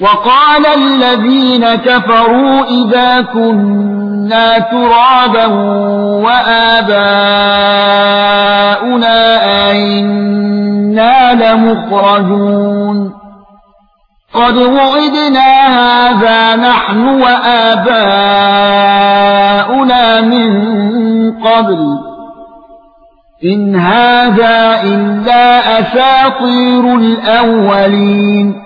وَقَالَ الَّذِينَ كَفَرُوا إِذَا كُنَّا تُرَابًا وَآبَاؤُنَا أَئِنَّا لَمُخْرَجُونَ. قَدْ وُعِدْنَا هَذَا نَحْنُ وَآبَاؤُنَا مِنْ قَبْلُ. إِنْ هَذَا إِلَّا أَسَاطِيرُ الْأَوَّلِينَ.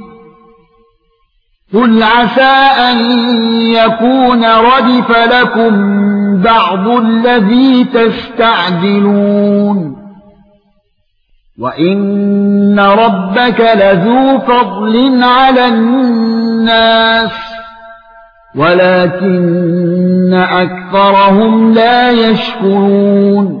قُلْ عَسَى أَن يَكُونَ رَدِفَ لَكُم بَعْضُ الَّذِي تَسْتَعْجِلُونَ وَإِنَّ رَبَّكَ لَذُو فَضْلٍ عَلَى النَّاسِ وَلَكِنَّ أَكْثَرَهُمْ لَا يَشْكُرُونَ